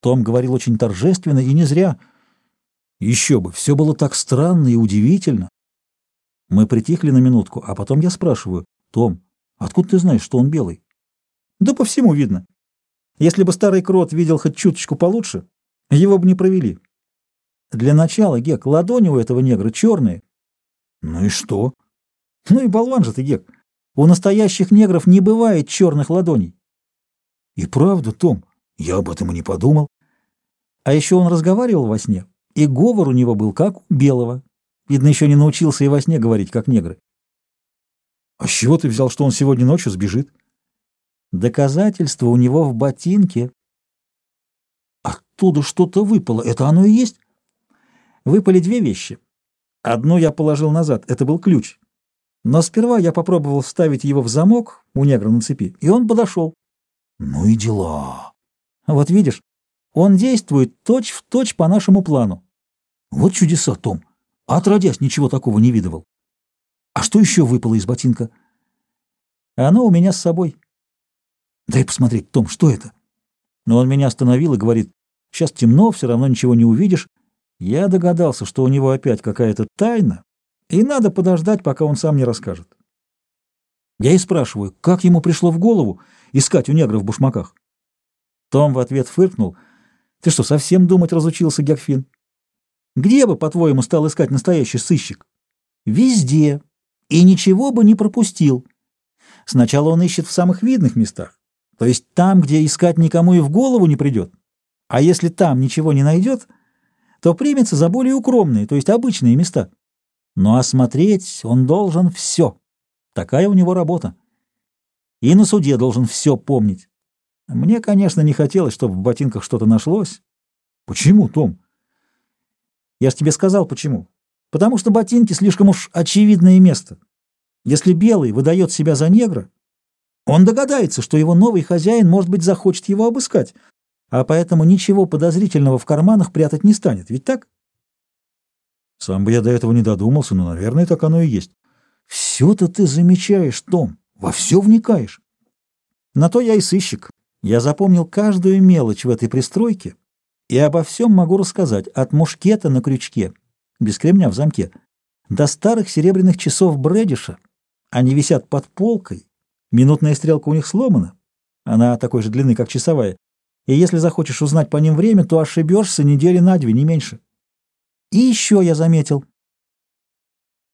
Том говорил очень торжественно и не зря. Еще бы, все было так странно и удивительно. Мы притихли на минутку, а потом я спрашиваю, «Том, откуда ты знаешь, что он белый?» «Да по всему видно. Если бы старый крот видел хоть чуточку получше, его бы не провели. Для начала, Гек, ладони у этого негра черные». «Ну и что?» «Ну и болван же ты, Гек. У настоящих негров не бывает черных ладоней». «И правда, Том, я об этом и не подумал». А еще он разговаривал во сне, и говор у него был как у белого. Видно, еще не научился и во сне говорить, как негры. А с чего ты взял, что он сегодня ночью сбежит? Доказательство у него в ботинке. Оттуда что-то выпало. Это оно и есть? Выпали две вещи. Одну я положил назад. Это был ключ. Но сперва я попробовал вставить его в замок у негра на цепи, и он подошел. Ну и дела. Вот видишь, он действует точь-в-точь точь по нашему плану. Вот чудеса, Том. Отродясь, ничего такого не видывал. А что еще выпало из ботинка? Оно у меня с собой. Дай посмотреть, Том, что это? Но он меня остановил и говорит, сейчас темно, все равно ничего не увидишь. Я догадался, что у него опять какая-то тайна, и надо подождать, пока он сам не расскажет. Я и спрашиваю, как ему пришло в голову искать у негра в башмаках? Том в ответ фыркнул. Ты что, совсем думать разучился, Гекфин? Где бы, по-твоему, стал искать настоящий сыщик? Везде. И ничего бы не пропустил. Сначала он ищет в самых видных местах, то есть там, где искать никому и в голову не придет. А если там ничего не найдет, то примется за более укромные, то есть обычные места. Но осмотреть он должен все. Такая у него работа. И на суде должен все помнить. Мне, конечно, не хотелось, чтобы в ботинках что-то нашлось. Почему, Том? Я ж тебе сказал, почему. Потому что ботинки слишком уж очевидное место. Если белый выдает себя за негра, он догадается, что его новый хозяин, может быть, захочет его обыскать, а поэтому ничего подозрительного в карманах прятать не станет. Ведь так? Сам бы я до этого не додумался, но, наверное, так оно и есть. Все-то ты замечаешь, Том, во все вникаешь. На то я и сыщик. Я запомнил каждую мелочь в этой пристройке и обо всем могу рассказать, от мушкета на крючке, без кремня в замке, до старых серебряных часов Брэдиша. Они висят под полкой, минутная стрелка у них сломана, она такой же длины, как часовая, и если захочешь узнать по ним время, то ошибешься недели на две, не меньше. И еще я заметил,